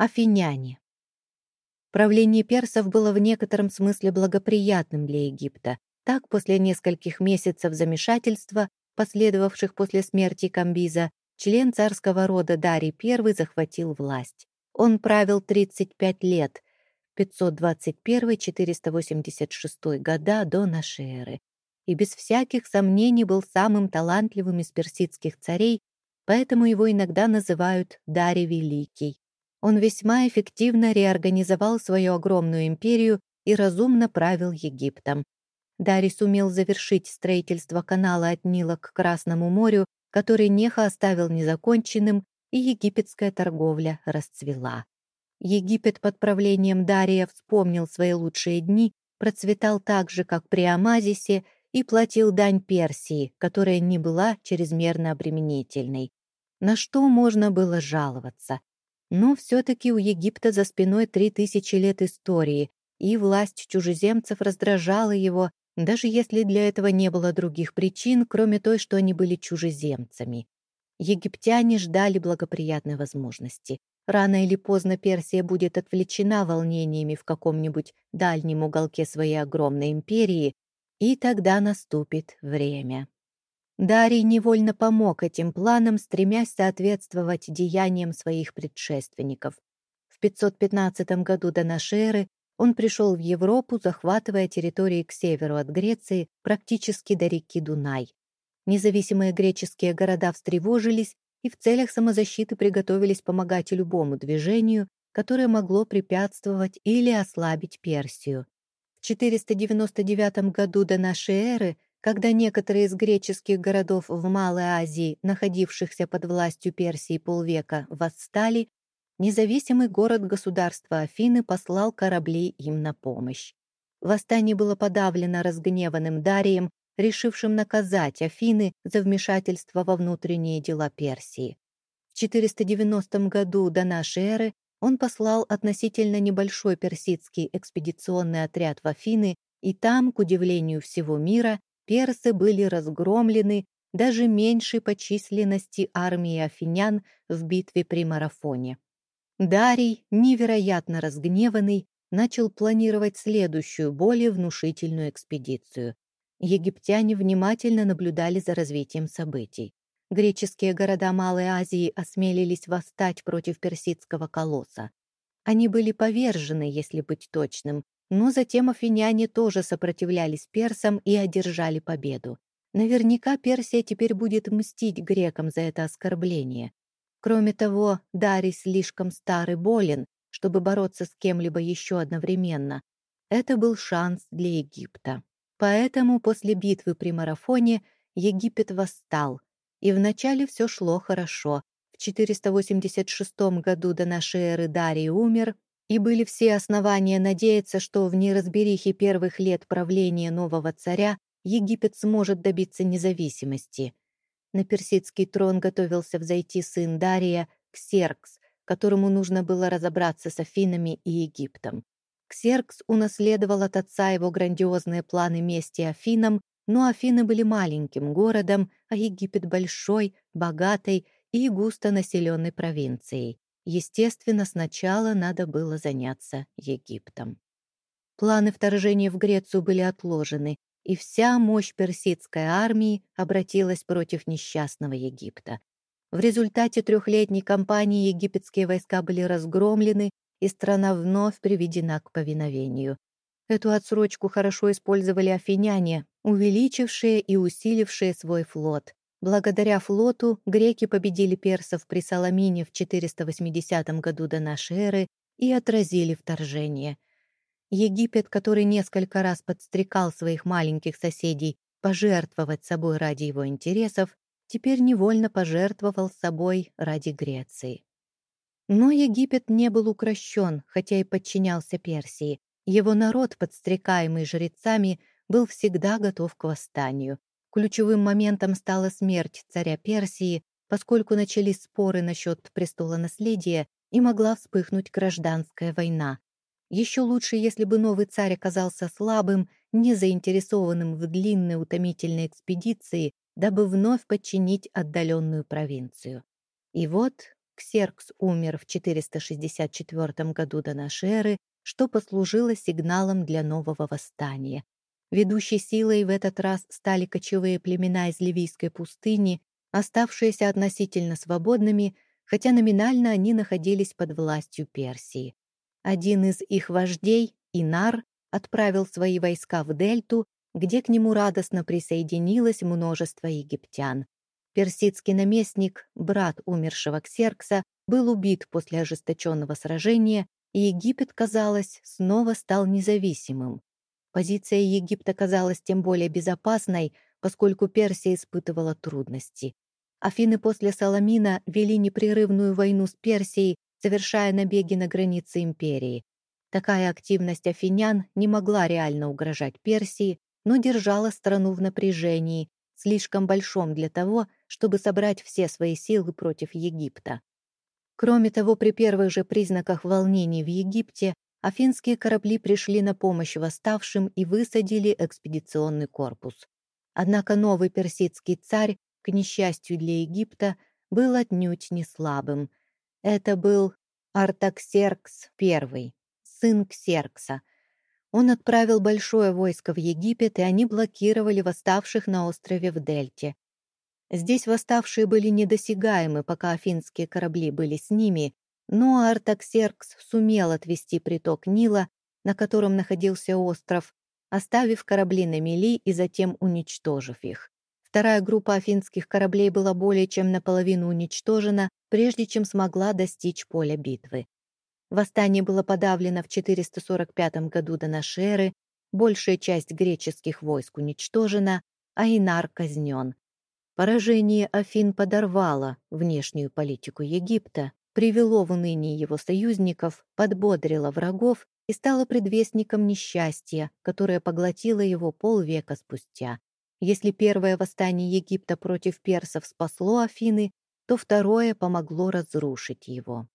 Афиняне. Правление персов было в некотором смысле благоприятным для Египта. Так, после нескольких месяцев замешательства, последовавших после смерти Камбиза, член царского рода Дарий I захватил власть. Он правил 35 лет, 521-486 года до нашей эры, и без всяких сомнений был самым талантливым из персидских царей, поэтому его иногда называют Дарий Великий. Он весьма эффективно реорганизовал свою огромную империю и разумно правил Египтом. Дарий сумел завершить строительство канала от Нила к Красному морю, который Неха оставил незаконченным, и египетская торговля расцвела. Египет под правлением Дария вспомнил свои лучшие дни, процветал так же, как при Амазисе, и платил дань Персии, которая не была чрезмерно обременительной. На что можно было жаловаться? Но все-таки у Египта за спиной три тысячи лет истории, и власть чужеземцев раздражала его, даже если для этого не было других причин, кроме той, что они были чужеземцами. Египтяне ждали благоприятной возможности. Рано или поздно Персия будет отвлечена волнениями в каком-нибудь дальнем уголке своей огромной империи, и тогда наступит время. Дарий невольно помог этим планам, стремясь соответствовать деяниям своих предшественников. В 515 году до эры он пришел в Европу, захватывая территории к северу от Греции, практически до реки Дунай. Независимые греческие города встревожились и в целях самозащиты приготовились помогать любому движению, которое могло препятствовать или ослабить Персию. В 499 году до эры когда некоторые из греческих городов в Малой Азии, находившихся под властью Персии полвека, восстали, независимый город-государства Афины послал корабли им на помощь. Восстание было подавлено разгневанным Дарием, решившим наказать Афины за вмешательство во внутренние дела Персии. В 490 году до нашей эры он послал относительно небольшой персидский экспедиционный отряд в Афины, и там, к удивлению всего мира, персы были разгромлены даже меньшей по численности армии афинян в битве при Марафоне. Дарий, невероятно разгневанный, начал планировать следующую, более внушительную экспедицию. Египтяне внимательно наблюдали за развитием событий. Греческие города Малой Азии осмелились восстать против персидского колосса. Они были повержены, если быть точным, но затем афиняне тоже сопротивлялись персам и одержали победу. Наверняка Персия теперь будет мстить грекам за это оскорбление. Кроме того, Дарий слишком стар и болен, чтобы бороться с кем-либо еще одновременно. Это был шанс для Египта. Поэтому после битвы при Марафоне Египет восстал, и вначале все шло хорошо. В 486 году до нашей эры Дарий умер, и были все основания надеяться, что в неразберихе первых лет правления нового царя Египет сможет добиться независимости. На персидский трон готовился взойти сын Дария, Ксеркс, которому нужно было разобраться с Афинами и Египтом. Ксеркс унаследовал от отца его грандиозные планы мести Афинам, но Афины были маленьким городом, а Египет большой, богатой и густо населенной провинцией. Естественно, сначала надо было заняться Египтом. Планы вторжения в Грецию были отложены, и вся мощь персидской армии обратилась против несчастного Египта. В результате трехлетней кампании египетские войска были разгромлены, и страна вновь приведена к повиновению. Эту отсрочку хорошо использовали афиняне, увеличившие и усилившие свой флот. Благодаря флоту греки победили персов при Саламине в 480 году до нашей эры и отразили вторжение. Египет, который несколько раз подстрекал своих маленьких соседей пожертвовать собой ради его интересов, теперь невольно пожертвовал собой ради Греции. Но Египет не был укращен, хотя и подчинялся Персии. Его народ, подстрекаемый жрецами, был всегда готов к восстанию. Ключевым моментом стала смерть царя Персии, поскольку начались споры насчет престола наследия и могла вспыхнуть гражданская война. Еще лучше, если бы новый царь оказался слабым, не заинтересованным в длинной утомительной экспедиции, дабы вновь подчинить отдаленную провинцию. И вот Ксеркс умер в 464 году до эры, что послужило сигналом для нового восстания. Ведущей силой в этот раз стали кочевые племена из Ливийской пустыни, оставшиеся относительно свободными, хотя номинально они находились под властью Персии. Один из их вождей, Инар, отправил свои войска в Дельту, где к нему радостно присоединилось множество египтян. Персидский наместник, брат умершего Ксеркса, был убит после ожесточенного сражения, и Египет, казалось, снова стал независимым. Позиция Египта казалась тем более безопасной, поскольку Персия испытывала трудности. Афины после Саламина вели непрерывную войну с Персией, совершая набеги на границы империи. Такая активность афинян не могла реально угрожать Персии, но держала страну в напряжении, слишком большом для того, чтобы собрать все свои силы против Египта. Кроме того, при первых же признаках волнений в Египте афинские корабли пришли на помощь восставшим и высадили экспедиционный корпус. Однако новый персидский царь, к несчастью для Египта, был отнюдь не слабым. Это был Артаксеркс I, сын Ксеркса. Он отправил большое войско в Египет, и они блокировали восставших на острове в Дельте. Здесь восставшие были недосягаемы, пока афинские корабли были с ними, но Артаксеркс сумел отвести приток Нила, на котором находился остров, оставив корабли на мели и затем уничтожив их. Вторая группа афинских кораблей была более чем наполовину уничтожена, прежде чем смогла достичь поля битвы. Восстание было подавлено в 445 году до нашей эры, большая часть греческих войск уничтожена, а Инар казнен. Поражение Афин подорвало внешнюю политику Египта, привело в уныние его союзников, подбодрило врагов и стало предвестником несчастья, которое поглотило его полвека спустя. Если первое восстание Египта против персов спасло Афины, то второе помогло разрушить его.